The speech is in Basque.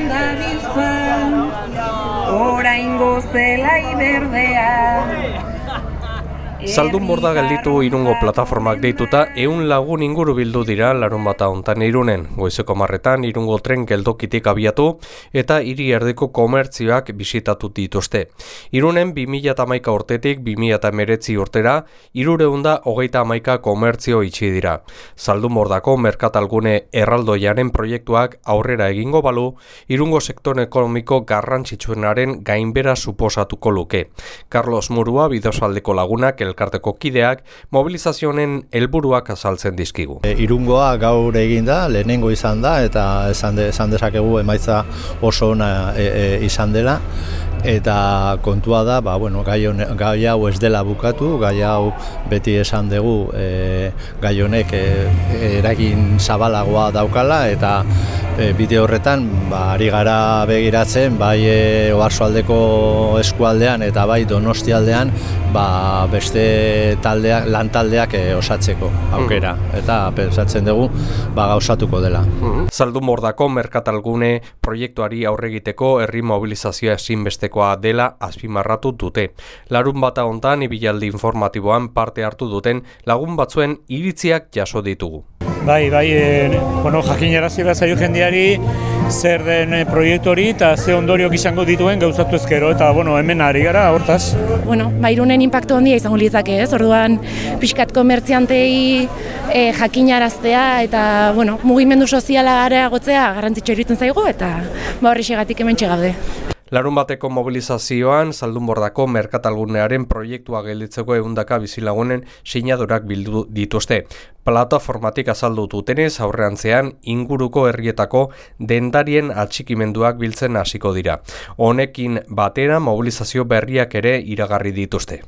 Bertan da bizpan, orain gozela iberdea. Zaldun borda gelditu irungo plataformak deituta, eun lagun inguru bildu dira larun bata ontan irunen. Goizeko marretan irungo tren geldokitik abiatu eta hiri erdeko komertzioak bisitatu dituzte. Irunen 2000 amaika urtetik 2000 meretzi urtera, irureunda hogeita amaika komertzio itxi dira. Zaldun bordako merkatalgune erraldoiaren proiektuak aurrera egingo balu, irungo sektor ekonomiko garrantzitsuenaren gainbera suposatuko luke. Carlos Murua, bidosaldeko lagunak, elkarteko kideak mobilizazioen helburuak azaltzen dizkigu. E, irungoa gaur egin da, lehenengo izan da eta esan, de, esan dezakegu emaitza oso ona e, e, izan dela eta kontua da, ba, bueno, gai, gai hau ez dela bukatu, gai hau beti esan dugu e, gai honek e, eragin zabalagoa daukala eta e, bide horretan ba, ari gara begiratzen bai e, oarsoaldeko eskualdean eta bai donostialdean ba, beste taldeak, lan taldeak e, osatzeko aukera mm. eta pensatzen dugu ba, gauzatuko dela. Mm. Zaldu mordako merkatalgune proiektuari aurregiteko herri mobilizazioa ezinbestekoa dela azpimarratu dute. Larun bata hontan ibilaldi informatiboan parte hartu duten lagun batzuen iritziak jaso ditugu. Bai, bai, e, bueno, jakin jarazi bat zaio jendeari, zer den eh, proiektu hori eta ze ondoriok izango dituen gauzatu ezkero eta bueno, hemen ari gara hortaz. Bueno, bairunen impacto handia izango litzake, ez? Orduan pixkat komertziantei e, jakinaraztea eta bueno, mugimendu soziala areagotzea garrantzitsu iruditzen zaigu eta ba horrexegatik hemen txegaude. Larun bateko mobilizazioan, Zaldunbordako merkatalgunearen proiektua gelditzeko egundaka bizilagunen sinadorak bildu dituzte. Plataformatik azaldu dutenez aurrean inguruko herrietako dendarien atxikimenduak biltzen hasiko dira. Honekin batera mobilizazio berriak ere iragarri dituzte.